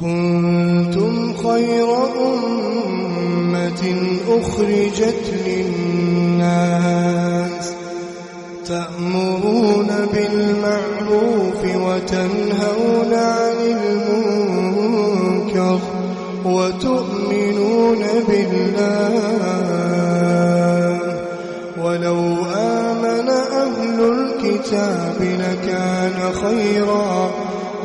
كنتم خير أمة أخرجت للناس تأمرون بالمعروف وتنهون عن المنكر وتؤمنون بالله ولو آمن أهل الكتاب لكان خيرا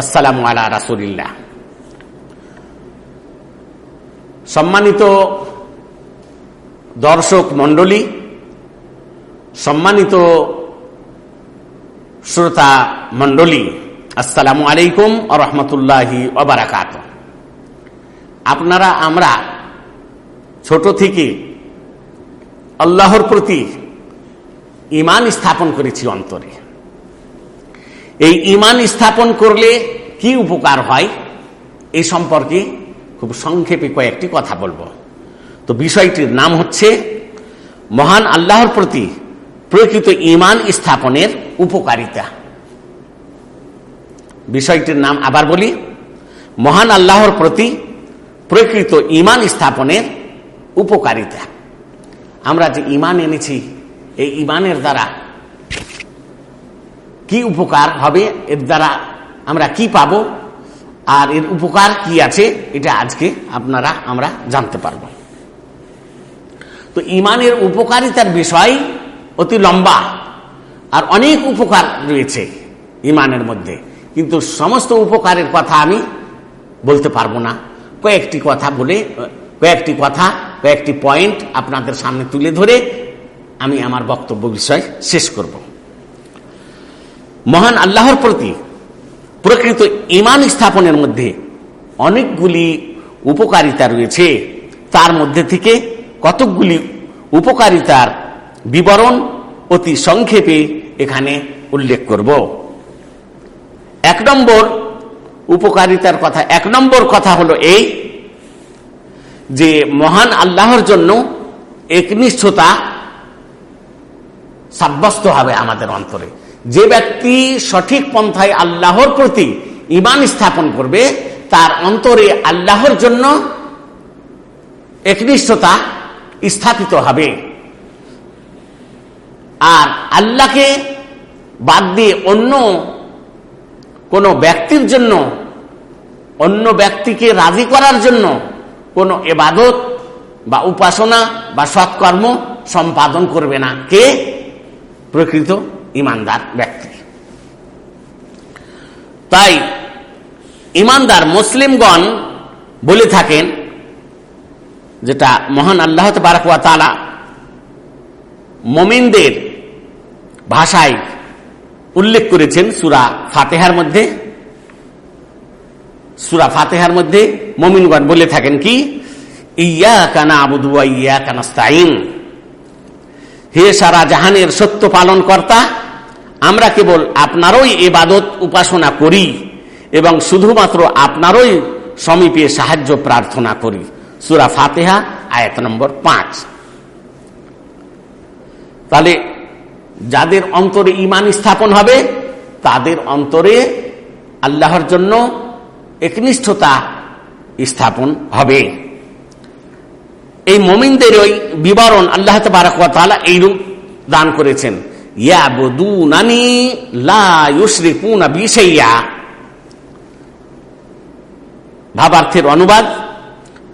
আসসালাম আলা রাসুলিল্লা সম্মানিত দর্শক মন্ডলী সম্মানিত শ্রোতা মন্ডলী আসসালামু আলাইকুম আরহামতুল্লাহি অবরাকাত আপনারা, আমরা ছোট থেকে আল্লাহর প্রতি ইমান স্থাপন করেছি অন্তরে। এই ইমান স্থাপন করলে কি উপকার হয়? এই সম্পর্কে খুব সংক্ষেপে কয়েকটি কথা বলব। তো বিষয়টির নাম হচ্ছে, মহান আল্লাহর প্রতি প্রকৃত ইমান স্থাপনের উপকারিতা। বিষয়টির নাম আবার বলি, মহান আল্লাহর প্রতি প্রকৃত ইমান স্থাপনের উপকারিতা। আমরা যে ইমান এনেছি, এই ইমানের দ্বারা কি উপকার হবে এর দ্বারা আমরা কি পাব? আর এর উপকার কি আছে? এটা আজকে আপনারা, আমরা জানতে পারব। তো ইমানের উপকারিতার বিষয় অতি লম্বা আর অনেক উপকার রয়েছে ইমানের মধ্যে। কিন্তু সমস্ত উপকারের কথা আমি বলতে পারব না। কয়েকটি কথা বলে, কয়েকটি কথা, কয়েকটি পয়েন্ট আপনাদের সামনে তুলে ধরে আমি আমার বক্তব্য বিষয় শেষ করব। মহান আল্লাহর প্রতি প্রকৃত ইমান স্থাপনের মধ্যে অনেকগুলি উপকারিতা রয়েছে। তার মধ্যে থেকে কতকগুলি উপকারিতার বিবরণ অতি সংক্ষেপে এখানে উল্লেখ করব। এক নম্বর উপকারিতার কথা, এক নম্বর কথা হলো এই যে মহান আল্লাহর জন্য একনিষ্ঠতা সাব্যস্ত হবে আমাদের অন্তরে। যে ব্যক্তি সঠিক পন্থায় আল্লাহর প্রতি ইমান স্থাপন করবে, তার অন্তরে আল্লাহর জন্য একনিষ্ঠতা স্থাপিত হবে। আর আল্লাহকে বাদ দিয়ে অন্য কোনো ব্যক্তির জন্য, অন্য ব্যক্তিকে রাজি করার জন্য কোনো এবাদত বা উপাসনা বা সৎকর্ম সম্পাদন করবে না। কে? প্রকৃত ইমানদার ব্যক্তি। তাই ইমানদার মুসলিমগণ বলে থাকেন যেটা মহান আল্লাহ বারাকুয়া তালা মমিনদের ভাষায় উল্লেখ করেছেন সুরা ফাতেহার মধ্যে। সুরা ফাতেহার মধ্যে মমিনগণ বলে থাকেন কি? ইয়া কানা আবুদুয়া ইয়া কানাস্তাইন হে সারা জাহানের সত্য পালন কর্তা আমরা কেবল আপনারই এবাদত উপাসনা করি এবং শুধুমাত্র আপনারই সমীপে সাহায্য প্রার্থনা করি। সুরা ফাতেহা, আয়াত নম্বর পাঁচ। তাহলে যাদের অন্তরে ইমান স্থাপন হবে, তাদের অন্তরে আল্লাহর জন্য একনিষ্ঠতা স্থাপন হবে। এই মমিনদের ওই বিবরণ আল্লাহ তালা এইরূপ দান করেছেন। ভাবার্থের অনুবাদ,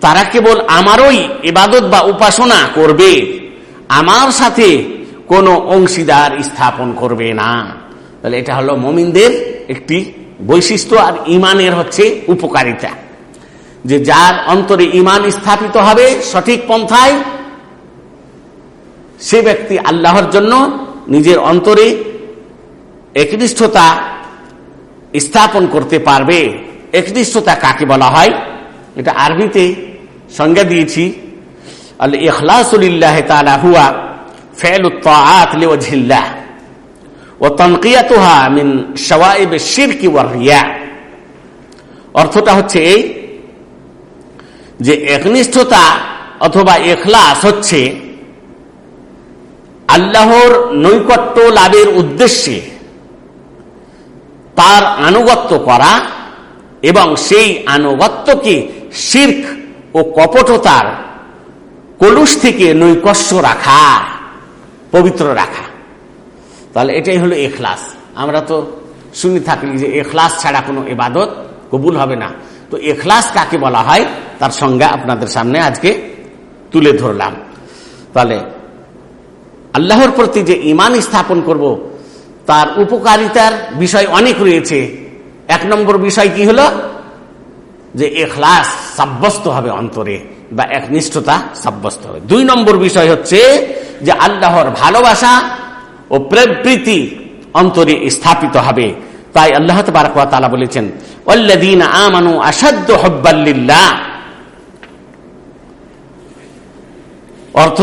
তারা কেবল আমারই ইবাদত বা উপাসনা করবে, আমার সাথে কোনো অংশীদার স্থাপন করবে না। তাহলে এটা হলো মমিনদের একটি বৈশিষ্ট্য আর ইমানের হচ্ছে উপকারিতা। যে যার অন্তরে ইমান স্থাপিত হবে সঠিক পন্থায়, সে ব্যক্তি আল্লাহর জন্য নিজের অন্তরে একনিষ্ঠতা স্থাপন করতে পারবে। একনিষ্ঠতা কাকে বলা হয়? এটা আরবিতে সংজ্ঞা দিয়েছি। আল ইখলাসুলিল্লাহ তালা হুয়া ফেল উত্তাহিল্লাহ ও তনকিয়াতুহা মিন সওয়াইব শিরকি ওয়া রিয়া। অর্থটা হচ্ছে এই যে একনিষ্ঠতা অথবা এখলাস হচ্ছে আল্লাহর নৈকট্য লাভের উদ্দেশ্যে তার আনুগত্য করা এবং সেই আনুগত্যকে শির্ক ও কপটতার কলুষ থেকে নৈকস্য রাখা, পবিত্র রাখা। তাহলে এটাই হলো এখলাস। আমরা তো শুনে থাকি যে এখলাস ছাড়া কোনো এবাদত কবুল হবে না। তো এখলাস কাকে বলা হয়? তার সংজ্ঞা আপনাদের সামনে আজকে তুলে ধরলাম। তাহলে আল্লাহর প্রতি যে ইমান স্থাপন করব, তার উপকারিতার বিষয় অনেক রয়েছে। এক নম্বর বিষয় কি হলো? যে এখলাস সাব্যস্ত হবে অন্তরে বা একনিষ্ঠতা সাব্যস্ত হবে। দুই নম্বর বিষয় হচ্ছে যে আল্লাহর ভালোবাসা ও প্রীতি অন্তরে স্থাপিত হবে। তাই আল্লাহ তালা বলেছেন আমানু অর্থ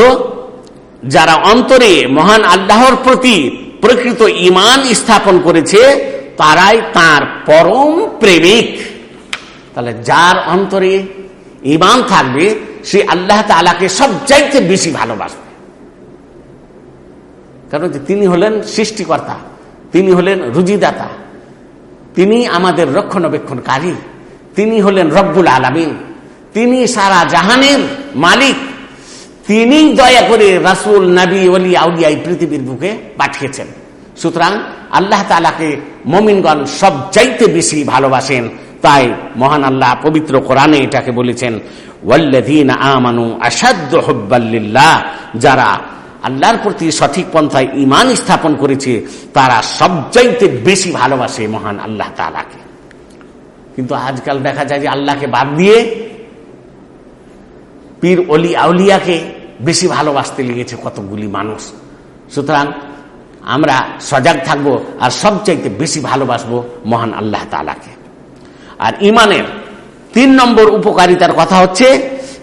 যারা অন্তরে মহান আল্লাহর প্রতি প্রকৃত ইমান স্থাপন করেছে, তারাই তার পরম প্রেমিক। তাহলে যার অন্তরে ইমান থাকবে, সে আল্লাহ তালাকে সবচাইতে বেশি ভালোবাসবে। কারণ তিনি হলেন সৃষ্টিকর্তা, তিনি হলেন রুজিদাতা, তিনি আমাদের রক্ষণাবেক্ষণকারী, তিনি হলেন রব্বুল আলমিন, তিনি সারা জাহানের মালিক। তিনি দয়া করে রাসুল, নবী অলি আউলিয়া এই পৃথিবীর বুকে পাঠিয়েছেন। সুতরাং আল্লাহ তালাকে মমিনগণ সব চাইতে বেশি ভালোবাসেন। তাই মহান আল্লাহ পবিত্র কোরআনে এটাকে বলেছেন ওয়াল্লাদিন হব্বাল্লিল্লাহ যারা আল্লাহর প্রতি সঠিক পন্থায় ইমান স্থাপন করেছে, তারা সবচাইতে বেশি ভালোবাসে মহান আল্লাহ তালাকে কিন্তু আজকাল দেখা যায় যে আল্লাহকে বাদ দিয়ে পীর অলি আউলিয়াকে বেশি ভালোবাসতে লেগেছে কতগুলি মানুষ। সুতরাং আমরা সজাগ থাকব আর সবচাইতে বেশি ভালোবাসবো মহান আল্লাহ তালাকে আর ইমানের তিন নম্বর উপকারিতার কথা হচ্ছে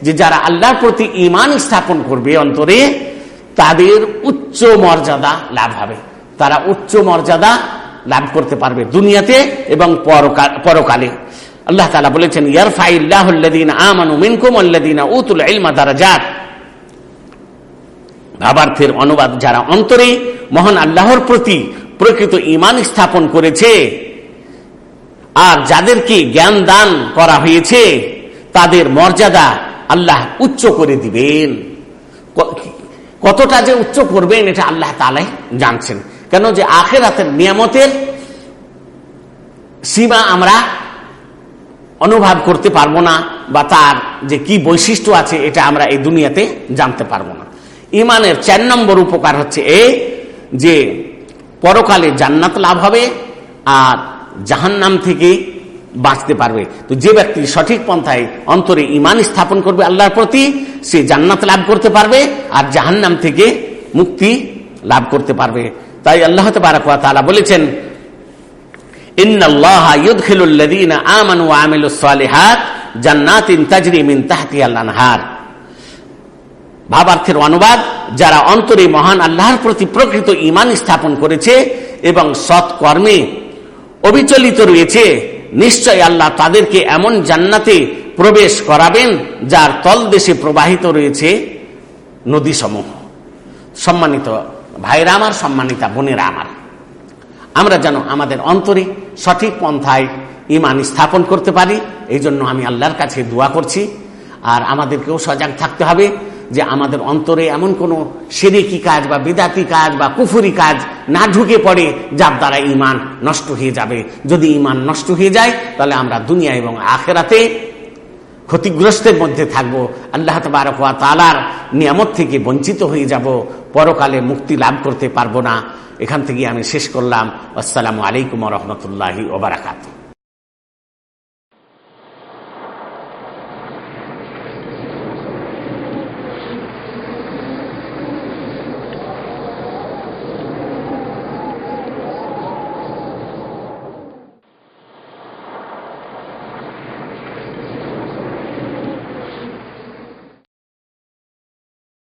যে যারা আল্লাহর প্রতি ইমান স্থাপন করবে অন্তরে, তাদের উচ্চ মর্যাদা লাভ হবে। তারা উচ্চ মর্যাদা লাভ করতে পারবে দুনিয়াতে এবং পরকালে। আল্লাহ তালা বলেছেন ইয়ারফাইল্লাহদিন আমানু মিনকুম আল্লাদিনা উতুল ইলমা দারাজাত। ভাবার্থের অনুবাদ যারা অন্তরে মহান আল্লাহর প্রতি প্রকৃত ইমান স্থাপন করেছে, আর যাদেরকে জ্ঞান দান করা হয়েছে, তাদের মর্যাদা আল্লাহ উচ্চ করে দিবেন। কতটা যে উচ্চ করবেন এটা আল্লাহ তালাই জানছেন। কেন যে আখেরাতের নিয়ামতের সীমা আমরা অনুভব করতে পারব না, বা তার যে কি বৈশিষ্ট্য আছে এটা আমরা এই দুনিয়াতে জানতে পারব না। ইমানের চার নম্বর উপকার হচ্ছে এ, যে পরকালে জান্নাত লাভ হবে আর জাহান্নাম থেকে বাঁচতে পারবে। তো যে ব্যক্তি সঠিক পন্থায় অন্তরে ইমান স্থাপন করবে আল্লাহর প্রতি, সে জান্নাত লাভ করতে পারবে আর জাহান্নাম থেকে মুক্তি লাভ করতে পারবে। তাই আল্লাহ তালা বলেছেন ভাবার্থের অনুবাদ, যারা অন্তরে মহান আল্লাহর প্রতি প্রকৃত ইমান স্থাপন করেছে এবং সৎ কর্মে অবিচলিত রয়েছে, নিশ্চয় আল্লাহ তাদেরকে এমন জান্নাতে প্রবেশ করাবেন, যার তল দেশে প্রবাহিত রয়েছে নদী সমূহ সম্মানিত ভাইরা আমার, সম্মানিতা বোনেরা আমার, আমরা যেন আমাদের অন্তরে সঠিক পন্থায় ইমান স্থাপন করতে পারি এই জন্য আমি আল্লাহর কাছে দোয়া করছি। আর আমাদেরকেও সজাগ থাকতে হবে। যে আমাদের অন্তরে এমন কোনো সেরেকি কাজ বা বিদাতি কাজ বা কুফুরি কাজ না ঢুকে পড়ে, যার দ্বারা ইমান নষ্ট হয়ে যাবে। যদি ইমান নষ্ট হয়ে যায়, তাহলে আমরা দুনিয়া এবং আখেরাতে ক্ষতিগ্রস্তের মধ্যে থাকব। আল্লাহ তালার নিয়ামত থেকে বঞ্চিত হয়ে যাব। পরকালে মুক্তি লাভ করতে পারব না। এখান থেকে আমি শেষ করলাম। আসসালামু আলাইকুম রহমতুল্লাহি ওবরাকাতু